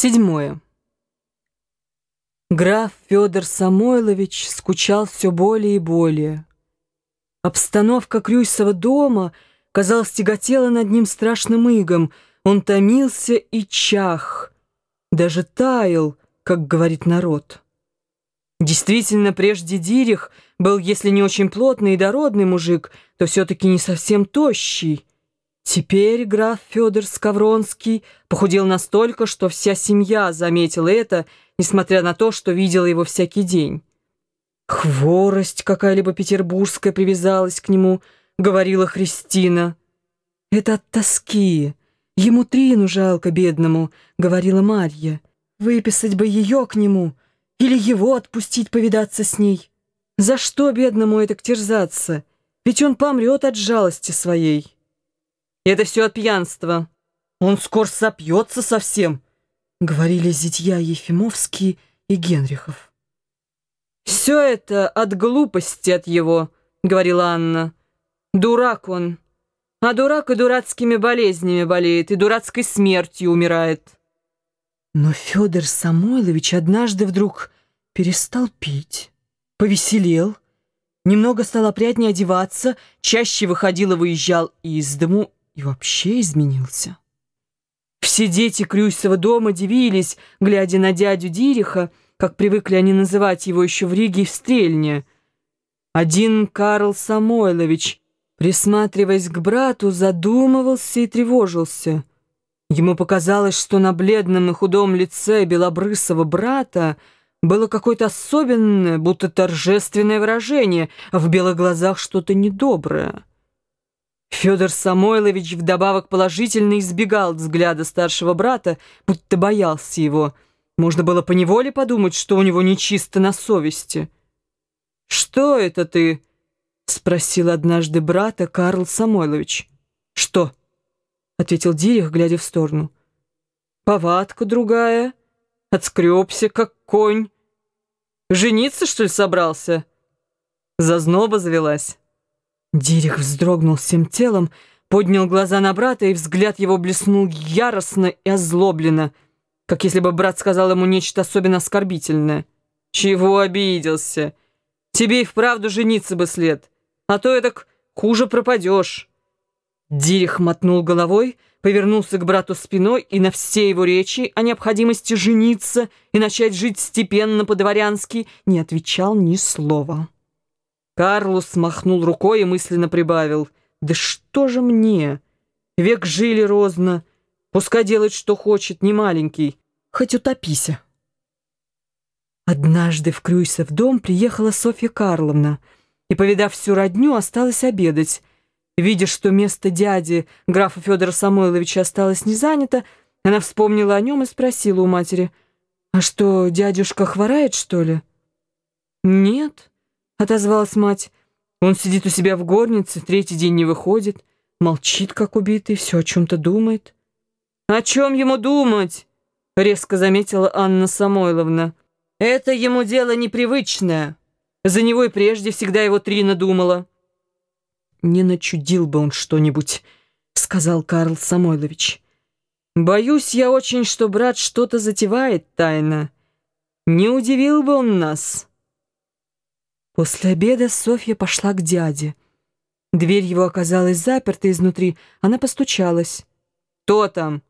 Седьмое. Граф Федор Самойлович скучал все более и более. Обстановка Крюйсова дома, казалось, тяготела над ним страшным игом. Он томился и чах, даже таял, как говорит народ. Действительно, прежде Дирих был, если не очень плотный и дородный мужик, то все-таки не совсем тощий. Теперь граф Федор Скавронский похудел настолько, что вся семья заметила это, несмотря на то, что видела его всякий день. «Хворость какая-либо петербургская привязалась к нему», — говорила Христина. «Это от тоски. Ему Трину жалко, бедному», — говорила Марья. «Выписать бы ее к нему или его отпустить повидаться с ней. За что бедному это терзаться? Ведь он помрет от жалости своей». Это все от пьянства. Он скоро сопьется совсем, говорили зятья Ефимовские и Генрихов. Все это от глупости от его, говорила Анна. Дурак он. А дурак и дурацкими болезнями болеет, и дурацкой смертью умирает. Но Федор Самойлович однажды вдруг перестал пить, повеселел, немного стал опрятнее одеваться, чаще выходил и выезжал из дому и вообще изменился. Все дети Крюсова дома дивились, глядя на дядю Дириха, как привыкли они называть его еще в Риге и в Стрельне. Один Карл Самойлович, присматриваясь к брату, задумывался и тревожился. Ему показалось, что на бледном и худом лице белобрысого брата было какое-то особенное, будто торжественное выражение, а в белых глазах что-то недоброе. Федор Самойлович вдобавок положительно избегал взгляда старшего брата, будто боялся его. Можно было поневоле подумать, что у него нечисто на совести. «Что это ты?» — спросил однажды брата Карл Самойлович. «Что?» — ответил Дирих, глядя в сторону. «Повадка другая. Отскребся, как конь. Жениться, что ли, собрался?» Зазноба завелась. Дирих вздрогнул всем телом, поднял глаза на брата, и взгляд его блеснул яростно и озлобленно, как если бы брат сказал ему нечто особенно оскорбительное. «Чего обиделся? Тебе и вправду жениться бы след, а то это хуже пропадешь». Дирих мотнул головой, повернулся к брату спиной и на все его речи о необходимости жениться и начать жить степенно по-дворянски не отвечал ни слова. Карлос махнул рукой и мысленно прибавил. «Да что же мне? Век жили розно. Пускай делает, что хочет, не маленький. Хоть утопися». Однажды в Крюйсов дом приехала Софья Карловна и, повидав всю родню, осталась обедать. Видя, что место дяди, графа Федора Самойловича, осталось не занято, она вспомнила о нем и спросила у матери, «А что, дядюшка хворает, что ли?» «Нет», — отозвалась мать. «Он сидит у себя в горнице, третий день не выходит, молчит, как убитый, все о чем-то думает». «О чем ему думать?» — резко заметила Анна Самойловна. «Это ему дело непривычное. За него и прежде всегда его Трина думала». «Не начудил бы он что-нибудь», — сказал Карл Самойлович. «Боюсь я очень, что брат что-то затевает тайно. Не удивил бы он нас». После обеда Софья пошла к дяде. Дверь его оказалась заперта изнутри. Она постучалась. «Кто там?»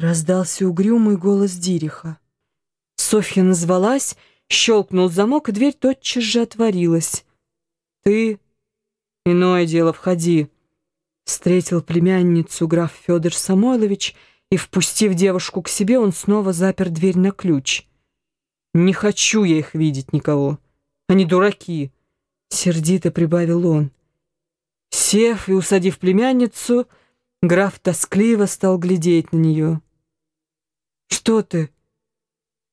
Раздался угрюмый голос Дириха. Софья назвалась, щелкнул замок, и дверь тотчас же отворилась. «Ты? Иное дело, входи!» Встретил племянницу граф Федор Самойлович, и, впустив девушку к себе, он снова запер дверь на ключ. «Не хочу я их видеть никого!» Они дураки!» Сердито прибавил он. Сев и усадив племянницу, граф тоскливо стал глядеть на нее. «Что ты?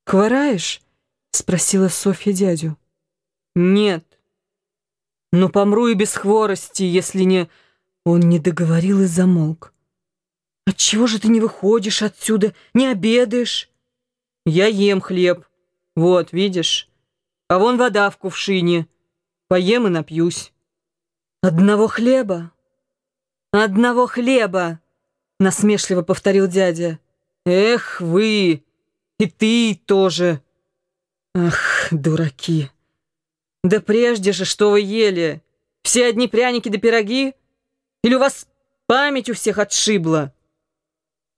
Хвораешь?» — спросила Софья дядю. «Нет. Но помру и без хворости, если не...» Он не договорил и замолк. «Отчего же ты не выходишь отсюда, не обедаешь?» «Я ем хлеб. Вот, видишь?» А вон вода в кувшине. Поем и напьюсь. Одного хлеба? Одного хлеба, насмешливо повторил дядя. Эх вы, И ты тоже. Ах, дураки. Да прежде же, что вы ели? Все одни пряники да пироги? Или у вас память у всех отшибла?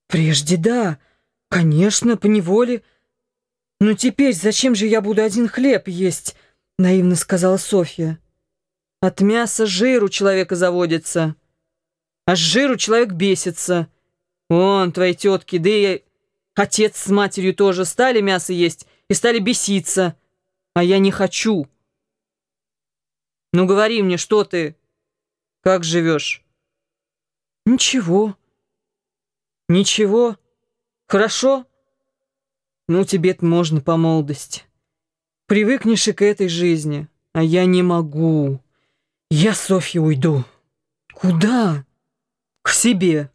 Прежде да, конечно, поневоле. Но теперь зачем же я буду один хлеб есть? Наивно сказала Софья. От мяса жиру человека заводится. А с жиру человек бесится. Вон, твои тетки, да и отец с матерью тоже стали мясо есть и стали беситься. А я не хочу. Ну, говори мне, что ты? Как живешь? Ничего. Ничего? Хорошо? Ну, тебе-то можно по молодости. Привыкнешь и к этой жизни, а я не могу. Я, Софья, уйду. Куда? К себе.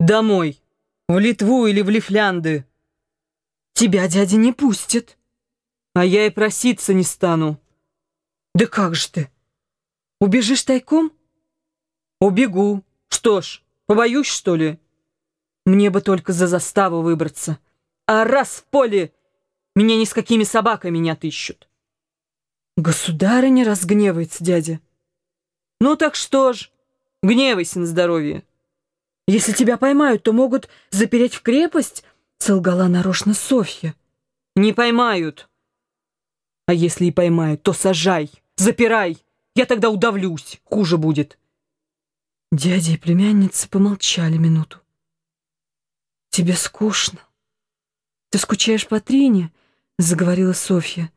Домой. В Литву или в Лифлянды. Тебя дядя не пустит. А я и проситься не стану. Да как же ты? Убежишь тайком? Убегу. Что ж, побоюсь, что ли? Мне бы только за заставу выбраться. А раз в поле, меня ни с какими собаками не отыщут. Государыня разгневается, дядя. Ну так что ж, гневайся на здоровье. Если тебя поймают, то могут запереть в крепость, солгала нарочно Софья. Не поймают. А если и поймают, то сажай, запирай. Я тогда удавлюсь, хуже будет. Дядя и племянница помолчали минуту. Тебе скучно. Ты скучаешь по Трине, заговорила Софья.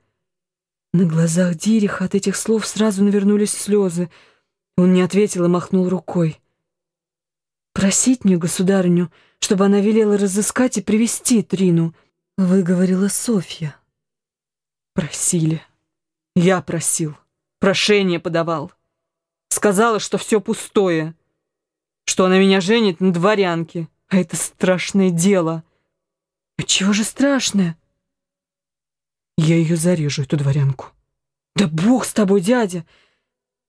На глазах Дириха от этих слов сразу навернулись слезы. Он не ответил и махнул рукой. «Просить мне, государыню, чтобы она велела разыскать и привести Трину», — выговорила Софья. «Просили. Я просил. Прошение подавал. Сказала, что все пустое, что она меня женит на дворянке, а это страшное дело». «А чего же страшное?» «Я ее зарежу, эту дворянку». «Да бог с тобой, дядя!»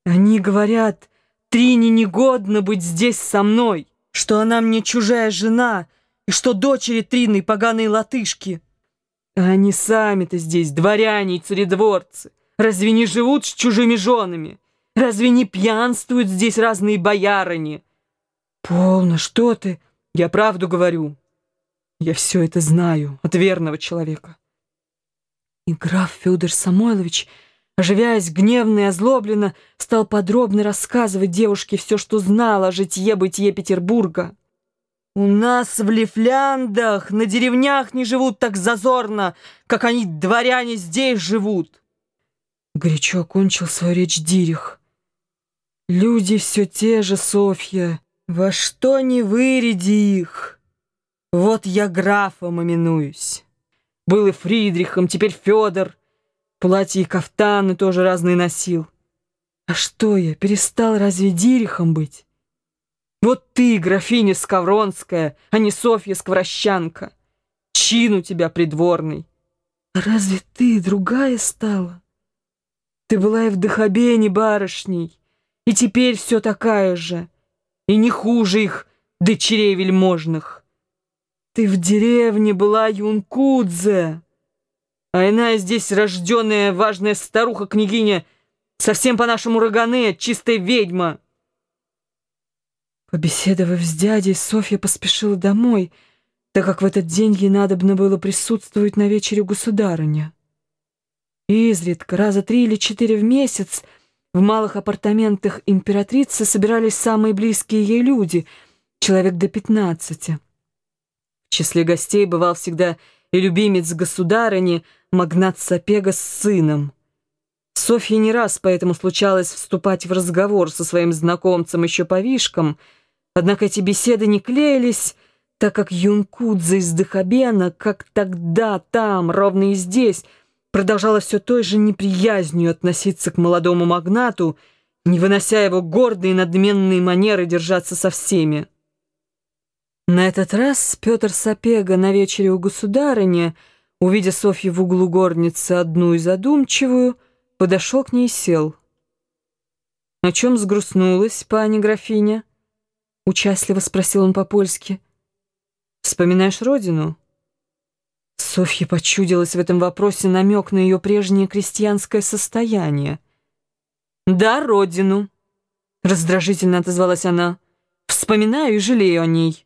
Они говорят, Трине негодно быть здесь со мной, что она мне чужая жена и что дочери Трины поганые латышки. А они сами-то здесь, дворяне и царедворцы. Разве не живут с чужими женами? Разве не пьянствуют здесь разные боярыни? Полно, что ты? Я правду говорю. Я все это знаю от верного человека. И граф Федор Самойлович Оживяясь гневно и озлобленно, стал подробно рассказывать девушке все, что знал о житье-бытие Петербурга. «У нас в Лифляндах на деревнях не живут так зазорно, как они, дворяне, здесь живут!» Горячо окончил свою речь Дирих. «Люди все те же, Софья, во что не выряди их! Вот я графом именуюсь. Был и Фридрихом, теперь Федор». Платья и кафтаны тоже разные носил. А что я, перестал разве дирихом быть? Вот ты, графиня Скавронская, а не Софья Скворощанка. Чин у тебя придворный. А разве ты другая стала? Ты была и в Дахабене барышней, и теперь все такая же, и не хуже их дочерей вельможных. Ты в деревне была Юнкудзе, а иная здесь рожденная важная старуха-княгиня, совсем по-нашему роганы, чистая ведьма. Побеседовав с дядей, Софья поспешила домой, так как в этот день ей надобно было присутствовать на вечере государыня. Изредка, раза три или четыре в месяц, в малых апартаментах императрицы собирались самые близкие ей люди, человек до пятнадцати. В числе гостей бывал всегда и любимец государыни, магнат Сапега с сыном. Софье не раз поэтому случалось вступать в разговор со своим знакомцем еще по вишкам, однако эти беседы не клеились, так как Юнкудзе из Дахабена, как тогда, там, ровно и здесь, продолжала все той же неприязнью относиться к молодому магнату, не вынося его гордые надменные манеры держаться со всеми. На этот раз Петр Сапега на вечере у государыни — Увидя Софью в углу горницы одну и задумчивую, подошел к ней и сел. «О чем сгрустнулась, пани графиня?» Участливо спросил он по-польски. «Вспоминаешь родину?» Софье почудилось в этом вопросе намек на ее прежнее крестьянское состояние. «Да, родину», — раздражительно отозвалась она. «Вспоминаю и жалею о ней.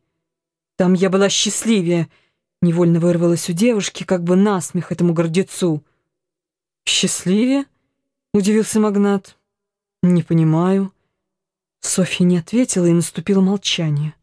Там я была счастливее», — невольно вырвалась у девушки, как бы насмех этому гордецу. «Счастливее?» — удивился магнат. «Не понимаю». Софья не ответила, и наступило молчание.